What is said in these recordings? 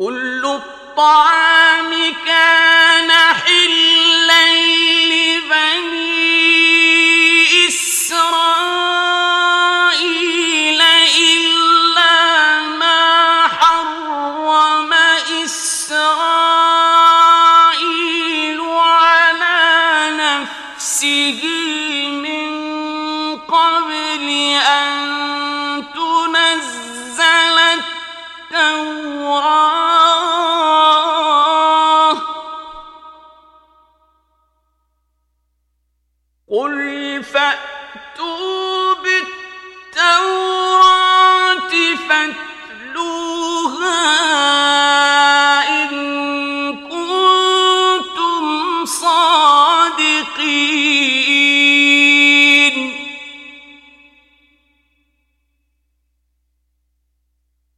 كل الطعام كان لبني إسرائيل إلا ما حرم إسرائيل على نفسه من قبل أن تنزل التوراة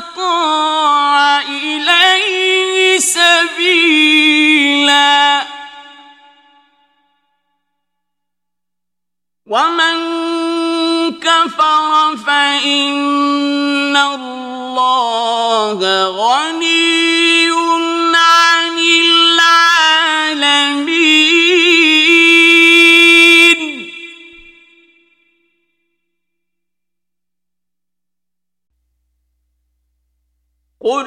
کو قل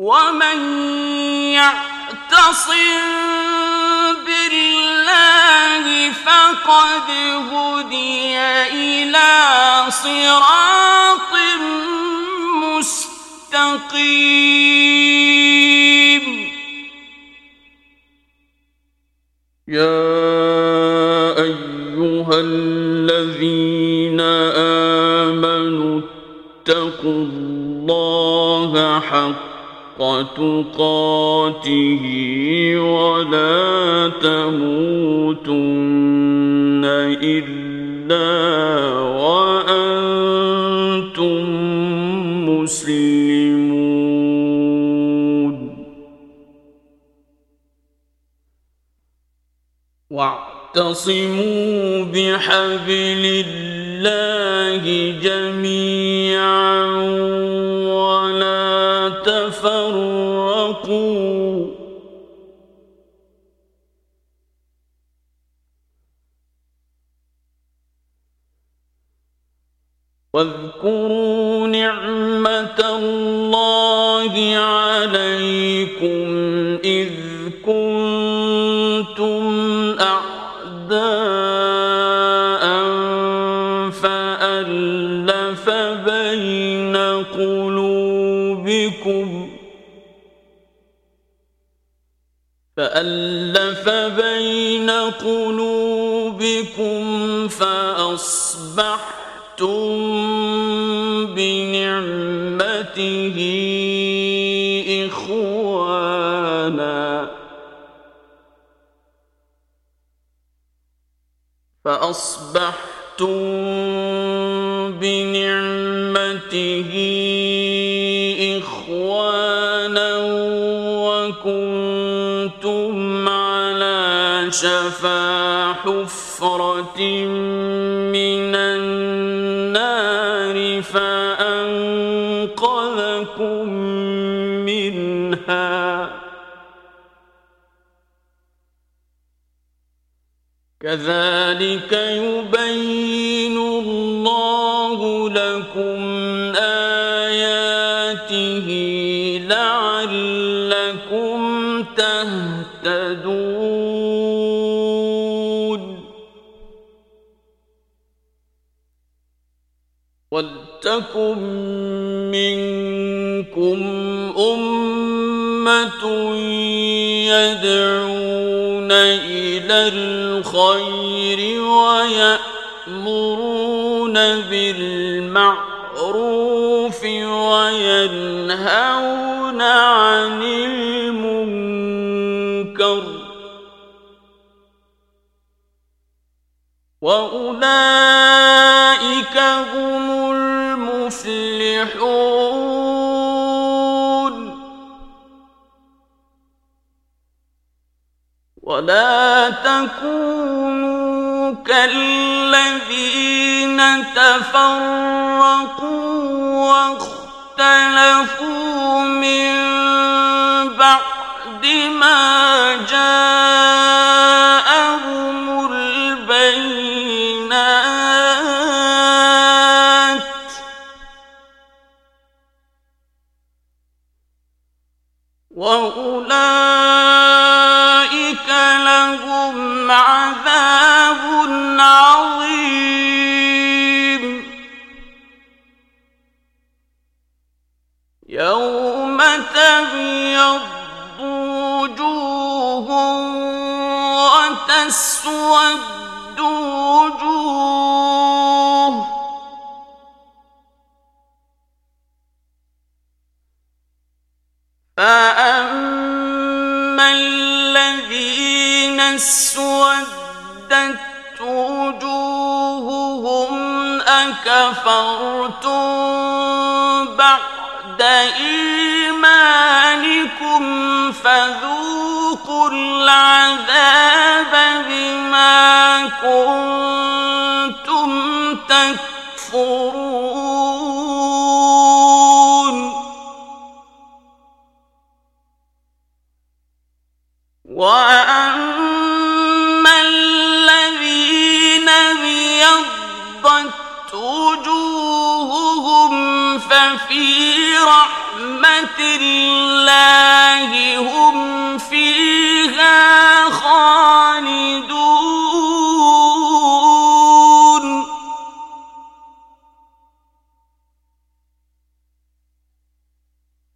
ومن يعتصم بالله فقد هدي إلى صراط مستقيم يا أيها الذين آمنوا اتقوا الله حق تقاته ولا تموتن إلا وأنتم مسلمون. واعتصموا بحبل الله جميعا. واذكروا نعمة الله عليكم إذ كنتم أعداء فألف بين قلوبكم فَأَصْبَحْتُمْ تحته إخوانا. فأصبحتم بنعمته إخوانا وكنتم على شفا حفرة كذلك يبين الله لكم آياته لعلكم تهتدون. ولتكن منكم أمة يدعون الخير ويأمرون بالمعروف وينهون عن المنكر وأولئك ولا تكونوا كالذين تفرقوا واختلفوا من بعد ما جاءهم البينات وأولئك تسود فأما الذين اسودت وجوههم أكفرتم بعد إيمان ذلكم فذوقوا العذاب بما كنتم تكفرون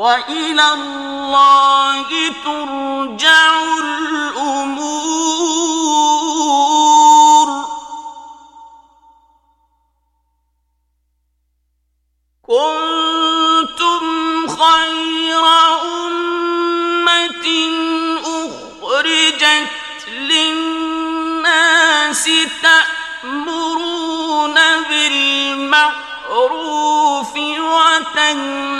وَإِلَى اللَّهِ تُرْجَعُ الْأُمُورُ كُنْتُمْ خَيْرَ أُمَّةٍ أُخْرِجَتْ لِلنَّاسِ تَأْمُرُونَ بِالْمَعْرُوفِ وَتَنْهَوْنَ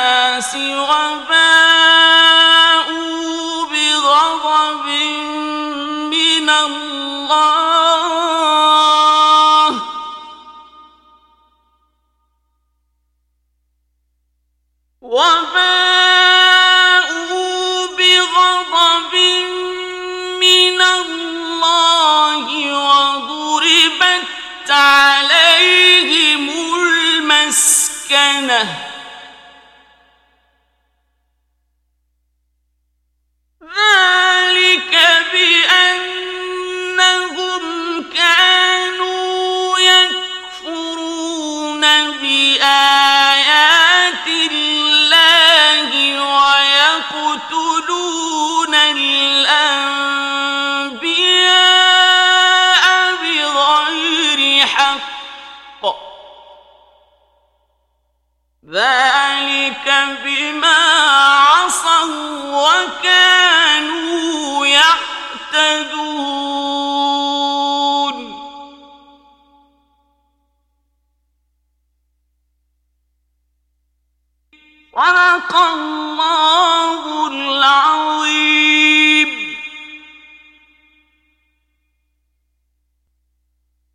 الناس وباءوا بغضب من الله وباءوا بغضب من الله وضربت عليهم المسكنه ذلك بما عصوا وكانوا يعتدون ورق الله